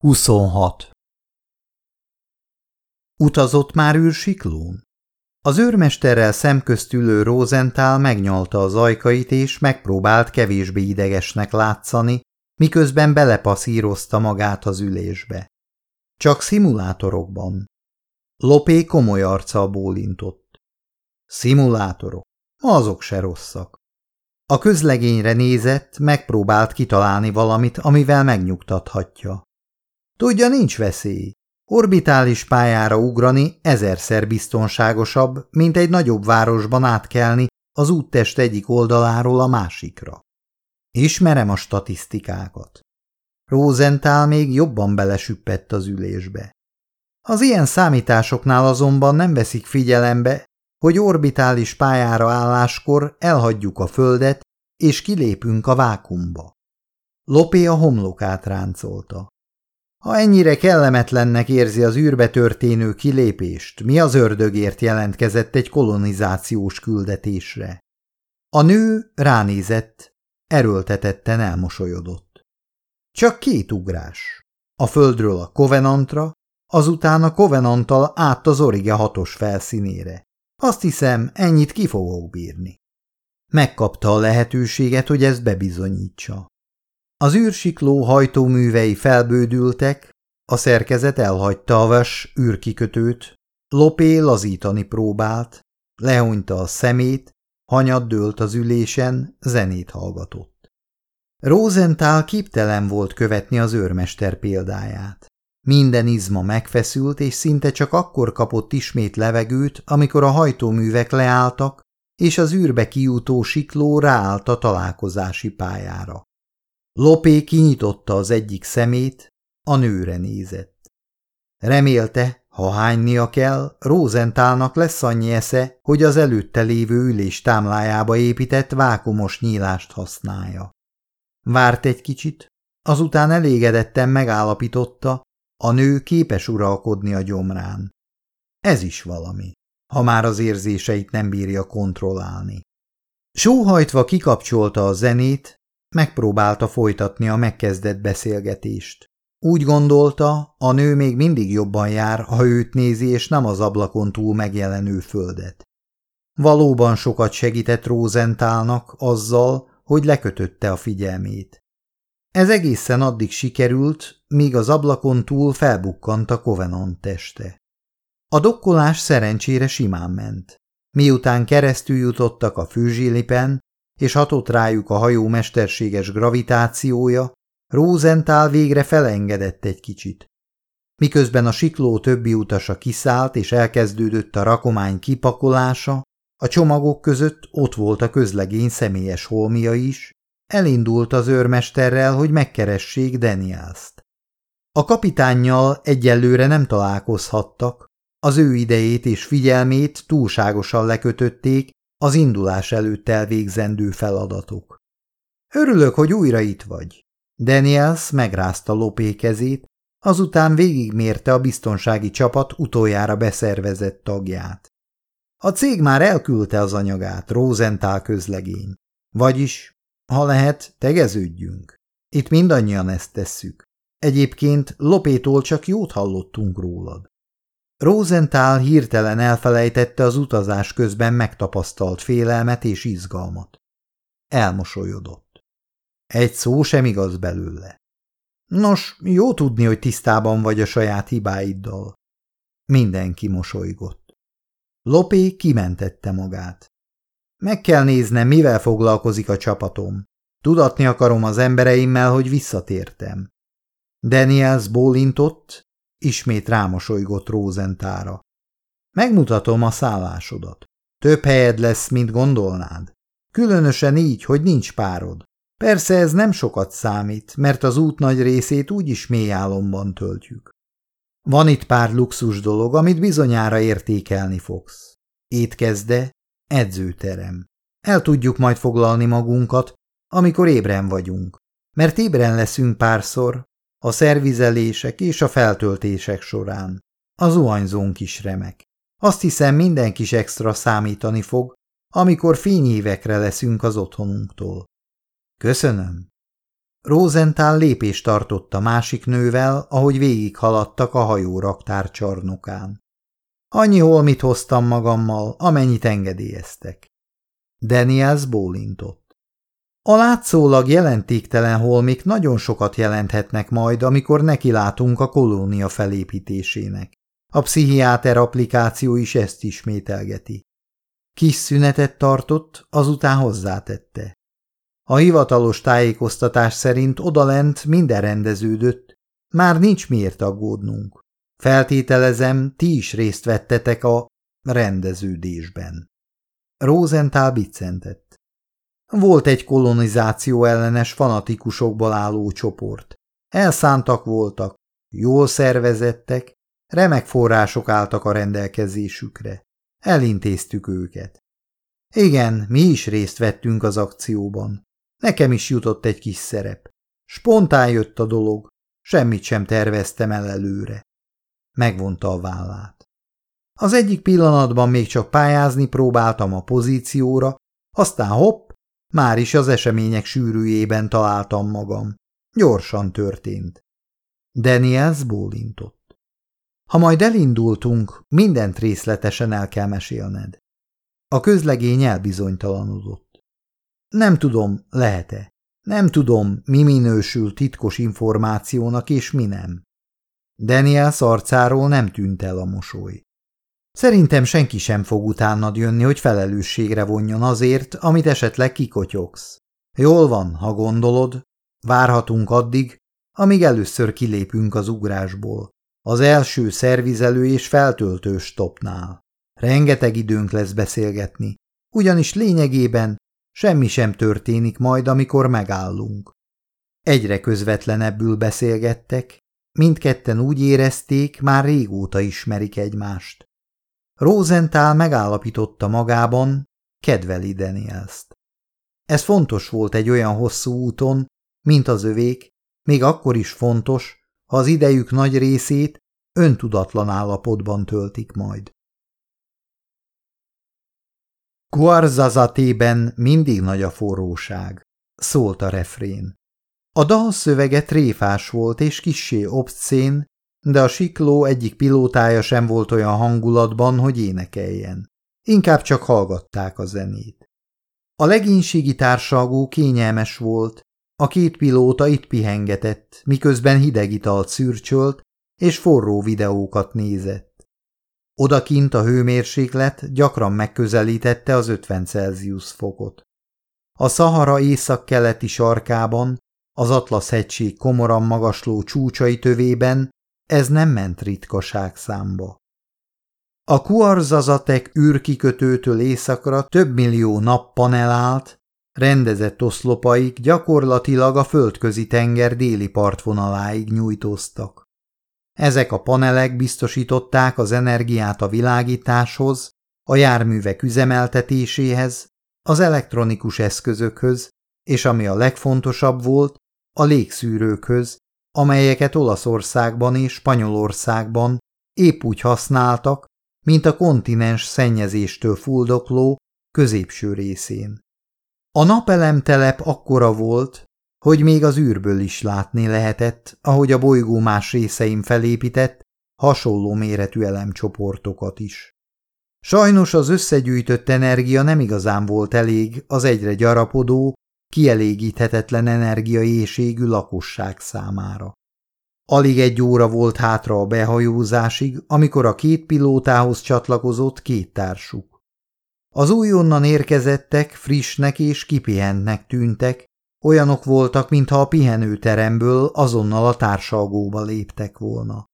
26. Utazott már űrsiklón? Az őrmesterrel szemközt ülő Rosenthal megnyalta az ajkait, és megpróbált kevésbé idegesnek látszani, miközben belepaszírozta magát az ülésbe. Csak szimulátorokban. Lopé komoly arccal bólintott. Szimulátorok, azok se rosszak. A közlegényre nézett, megpróbált kitalálni valamit, amivel megnyugtathatja. Tudja, nincs veszély. Orbitális pályára ugrani ezerszer biztonságosabb, mint egy nagyobb városban átkelni az úttest egyik oldaláról a másikra. Ismerem a statisztikákat. Rosenthal még jobban belesüppett az ülésbe. Az ilyen számításoknál azonban nem veszik figyelembe, hogy orbitális pályára álláskor elhagyjuk a Földet, és kilépünk a vákumba. Lopé a homlokát ráncolta. Ha ennyire kellemetlennek érzi az űrbe történő kilépést, mi az ördögért jelentkezett egy kolonizációs küldetésre? A nő ránézett, erőltetetten elmosolyodott. Csak két ugrás. A földről a Covenantra, azután a Covenanttal át az Orige hatos felszínére. Azt hiszem, ennyit ki fogok bírni. Megkapta a lehetőséget, hogy ezt bebizonyítsa. Az űrsikló hajtóművei felbődültek, a szerkezet elhagyta a vas űrkikötőt, Lopé lazítani próbált, lehonyta a szemét, hanyat dőlt az ülésen, zenét hallgatott. Rosenthal képtelen volt követni az őrmester példáját. Minden izma megfeszült, és szinte csak akkor kapott ismét levegőt, amikor a hajtóművek leálltak, és az űrbe kijutó sikló ráállt a találkozási pályára. Lopé kinyitotta az egyik szemét, a nőre nézett. Remélte, ha hánynia kell, Rózentálnak lesz annyi esze, hogy az előtte lévő ülés támlájába épített vákumos nyílást használja. Várt egy kicsit, azután elégedetten megállapította, a nő képes uralkodni a gyomrán. Ez is valami, ha már az érzéseit nem bírja kontrollálni. Sóhajtva kikapcsolta a zenét, Megpróbálta folytatni a megkezdett beszélgetést. Úgy gondolta, a nő még mindig jobban jár, ha őt nézi, és nem az ablakon túl megjelenő földet. Valóban sokat segített Rózentálnak azzal, hogy lekötötte a figyelmét. Ez egészen addig sikerült, míg az ablakon túl felbukkant a Covenant teste. A dokkolás szerencsére simán ment. Miután keresztül jutottak a fűzsilipen, és hatott rájuk a hajó mesterséges gravitációja, Rosenthal végre felengedett egy kicsit. Miközben a sikló többi utasa kiszállt és elkezdődött a rakomány kipakolása, a csomagok között ott volt a közlegény személyes holmia is, elindult az őrmesterrel, hogy megkeressék Danielst. A kapitánnyal egyelőre nem találkozhattak, az ő idejét és figyelmét túlságosan lekötötték, az indulás előtt elvégzendő feladatok. Örülök, hogy újra itt vagy. Daniels megrázta Lopé kezét, azután végigmérte a biztonsági csapat utoljára beszervezett tagját. A cég már elküldte az anyagát, Rosenthal közlegény. Vagyis, ha lehet, tegeződjünk. Itt mindannyian ezt tesszük. Egyébként Lopétól csak jót hallottunk rólad. Rosenthal hirtelen elfelejtette az utazás közben megtapasztalt félelmet és izgalmat. Elmosolyodott. Egy szó sem igaz belőle. Nos, jó tudni, hogy tisztában vagy a saját hibáiddal. Mindenki mosolygott. Lopé kimentette magát. Meg kell néznem, mivel foglalkozik a csapatom. Tudatni akarom az embereimmel, hogy visszatértem. Daniels bólintott, Ismét rámosolygott Rózentára. Megmutatom a szállásodat. Több helyed lesz, mint gondolnád. Különösen így, hogy nincs párod. Persze ez nem sokat számít, mert az út nagy részét úgyis mély álomban töltjük. Van itt pár luxus dolog, amit bizonyára értékelni fogsz. Étkezde, edzőterem. El tudjuk majd foglalni magunkat, amikor ébren vagyunk, mert ébren leszünk párszor, a szervizelések és a feltöltések során. A zuhanyzónk is remek. Azt hiszem minden kis extra számítani fog, amikor fényévekre leszünk az otthonunktól. Köszönöm. Rosenthal lépést tartott a másik nővel, ahogy végighaladtak a hajó raktár csarnokán. Annyi holmit hoztam magammal, amennyit engedélyeztek. Daniels bólintott. A látszólag jelentéktelen holmik nagyon sokat jelenthetnek majd, amikor nekilátunk a kolónia felépítésének. A pszichiáter applikáció is ezt ismételgeti. Kis szünetet tartott, azután hozzátette. A hivatalos tájékoztatás szerint odalent minden rendeződött, már nincs miért aggódnunk. Feltételezem, ti is részt vettetek a rendeződésben. Rosenthal biccentett. Volt egy kolonizáció ellenes fanatikusokból álló csoport. Elszántak voltak, jól szervezettek, remek források álltak a rendelkezésükre. Elintéztük őket. Igen, mi is részt vettünk az akcióban. Nekem is jutott egy kis szerep. Spontán jött a dolog, semmit sem terveztem el előre. Megvonta a vállát. Az egyik pillanatban még csak pályázni próbáltam a pozícióra, aztán hopp, már is az események sűrűjében találtam magam. Gyorsan történt. Daniels bólintott. Ha majd elindultunk, mindent részletesen el kell mesélned. A közlegény elbizonytalanodott. Nem tudom, lehet-e. Nem tudom, mi minősül titkos információnak és mi nem. Daniel arcáról nem tűnt el a mosoly. Szerintem senki sem fog utánad jönni, hogy felelősségre vonjon azért, amit esetleg kikotyogsz. Jól van, ha gondolod, várhatunk addig, amíg először kilépünk az ugrásból. Az első szervizelő és feltöltő stopnál. Rengeteg időnk lesz beszélgetni, ugyanis lényegében Semmi sem történik majd, amikor megállunk. Egyre közvetlenebbül beszélgettek, mindketten úgy érezték, már régóta ismerik egymást. Rosenthal megállapította magában, kedveli Danielst. Ez fontos volt egy olyan hosszú úton, mint az övék, még akkor is fontos, ha az idejük nagy részét öntudatlan állapotban töltik majd. Guarzazatében mindig nagy a forróság, szólt a refrén. A dal szövege tréfás volt és kissé obszén, de a sikló egyik pilótája sem volt olyan hangulatban, hogy énekeljen. Inkább csak hallgatták a zenét. A legénységi társalgó kényelmes volt, a két pilóta itt pihengetett, miközben hideg italt szürcsölt és forró videókat nézett. Odakint a hőmérséklet gyakran megközelítette az 50 Celsius fokot. A Szahara észak-keleti sarkában, az Atlasz-hegység komoran magasló csúcsai tövében ez nem ment ritkaság számba. A Kuarzazatek űrkikötőtől északra több millió nappanel állt, rendezett oszlopaik gyakorlatilag a földközi tenger déli partvonaláig nyújtóztak. Ezek a panelek biztosították az energiát a világításhoz, a járművek üzemeltetéséhez, az elektronikus eszközökhöz, és ami a legfontosabb volt, a légszűrőkhöz, amelyeket Olaszországban és Spanyolországban épp úgy használtak, mint a kontinens szennyezéstől fuldokló középső részén. A napelemtelep akkora volt, hogy még az űrből is látni lehetett, ahogy a bolygó más részein felépített, hasonló méretű elemcsoportokat is. Sajnos az összegyűjtött energia nem igazán volt elég az egyre gyarapodó, kielégíthetetlen energiaéségű lakosság számára. Alig egy óra volt hátra a behajózásig, amikor a két pilótához csatlakozott két társuk. Az újonnan érkezettek frissnek és kipihentnek tűntek, Olyanok voltak, mintha a pihenőteremből azonnal a társalgóba léptek volna.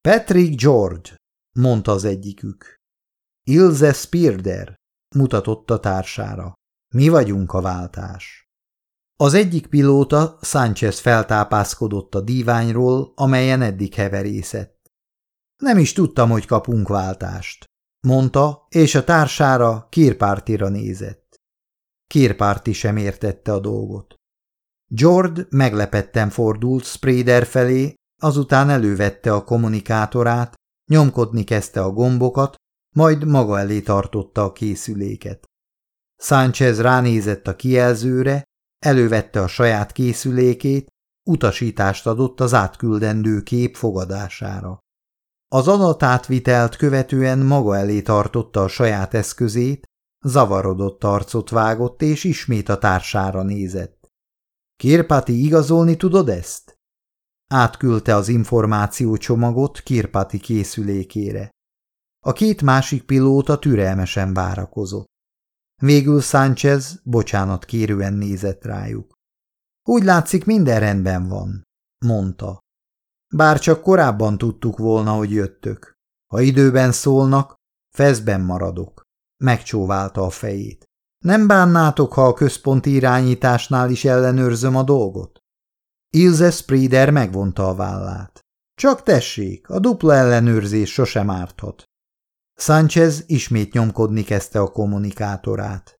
Patrick George, mondta az egyikük. Ilse Spirder, mutatott a társára. Mi vagyunk a váltás. Az egyik pilóta Sánchez feltápászkodott a díványról, amelyen eddig heverészett. Nem is tudtam, hogy kapunk váltást, mondta, és a társára Kirpártira nézett. Kirpárti sem értette a dolgot. George meglepetten fordult Sprader felé, azután elővette a kommunikátorát, nyomkodni kezdte a gombokat, majd maga elé tartotta a készüléket. Sánchez ránézett a kijelzőre, Elővette a saját készülékét, utasítást adott az átküldendő kép fogadására. Az adatátvitelt követően maga elé tartotta a saját eszközét, zavarodott arcot vágott, és ismét a társára nézett. Kirpati igazolni tudod ezt? Átküldte az információcsomagot Kirpati készülékére. A két másik pilóta türelmesen várakozott. Végül Sánchez bocsánat kérően nézett rájuk. Úgy látszik, minden rendben van, mondta. Bár csak korábban tudtuk volna, hogy jöttök. Ha időben szólnak, fezben maradok. Megcsóválta a fejét. Nem bánnátok, ha a központi irányításnál is ellenőrzöm a dolgot? Ilse Spreeder megvonta a vállát. Csak tessék, a dupla ellenőrzés sosem árthat. Sánchez ismét nyomkodni kezdte a kommunikátorát.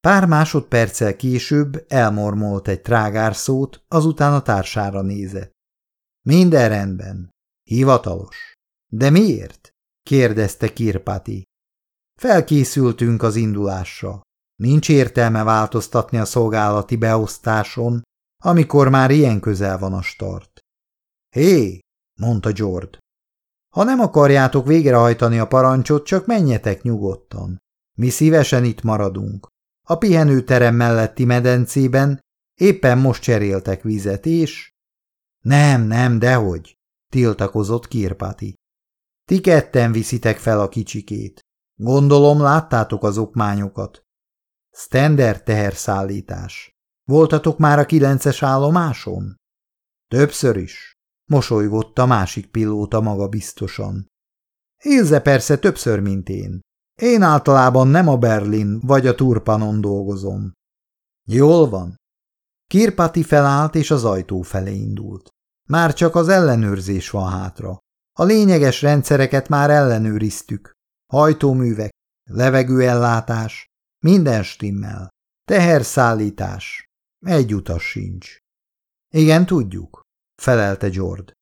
Pár másodperccel később elmormolt egy trágár szót, azután a társára nézett. Minden rendben. Hivatalos. De miért? kérdezte Kirpati. Felkészültünk az indulásra. Nincs értelme változtatni a szolgálati beosztáson, amikor már ilyen közel van a start. Hé, mondta Jord. Ha nem akarjátok végrehajtani a parancsot, csak menjetek nyugodtan. Mi szívesen itt maradunk. A pihenőterem melletti medencében éppen most cseréltek vizet, és... Nem, nem, dehogy, tiltakozott Kirpati. Ti ketten viszitek fel a kicsikét. Gondolom láttátok az okmányokat. Standard teherszállítás. Voltatok már a kilences állomáson? Többször is. Mosolygott a másik pilóta maga biztosan. Ilze persze többször, mint én. Én általában nem a Berlin vagy a Turpanon dolgozom. Jól van. Kirpati felállt és az ajtó felé indult. Már csak az ellenőrzés van hátra. A lényeges rendszereket már ellenőriztük. Hajtóművek, levegőellátás, minden stimmel. Teherszállítás. Egy utas sincs. Igen, tudjuk, felelte Jord.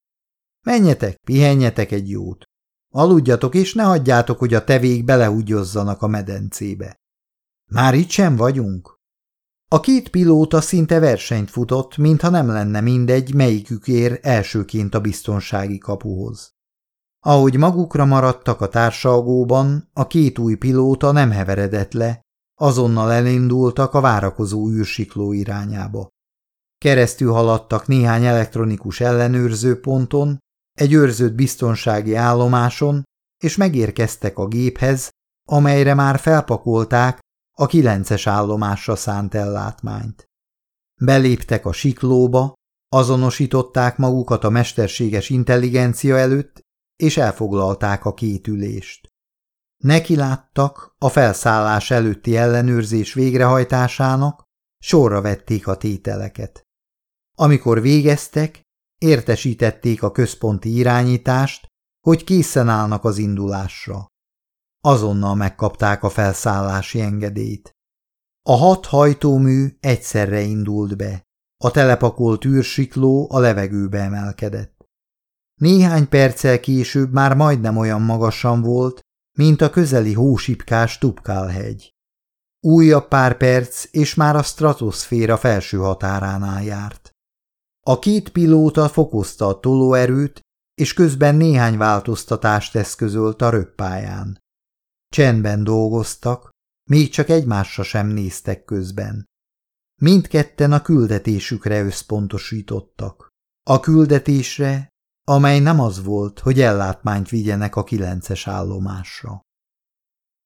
Menjetek, pihenjetek egy jót. Aludjatok, és ne hagyjátok, hogy a tevék belehúgyozzanak a medencébe. Már itt sem vagyunk? A két pilóta szinte versenyt futott, mintha nem lenne mindegy, melyikük ér elsőként a biztonsági kapuhoz. Ahogy magukra maradtak a társalgóban, a két új pilóta nem heveredett le, azonnal elindultak a várakozó űrsikló irányába. Keresztül haladtak néhány elektronikus ellenőrző ponton, egy őrzött biztonsági állomáson, és megérkeztek a géphez, amelyre már felpakolták a kilences állomásra szánt ellátmányt. Beléptek a siklóba, azonosították magukat a mesterséges intelligencia előtt, és elfoglalták a két ülést. Neki láttak a felszállás előtti ellenőrzés végrehajtásának, sorra vették a tételeket. Amikor végeztek, értesítették a központi irányítást, hogy készen állnak az indulásra. Azonnal megkapták a felszállási engedélyt. A hat hajtómű egyszerre indult be. A telepakolt űrsikló a levegőbe emelkedett. Néhány perccel később már majdnem olyan magasan volt, mint a közeli hósipkás Tupkálhegy. Újabb pár perc, és már a stratoszféra felső határánál járt. A két pilóta fokozta a tolóerőt, és közben néhány változtatást eszközölt a röppáján. Csendben dolgoztak, még csak egymásra sem néztek közben. Mindketten a küldetésükre összpontosítottak. A küldetésre, amely nem az volt, hogy ellátmányt vigyenek a kilences állomásra.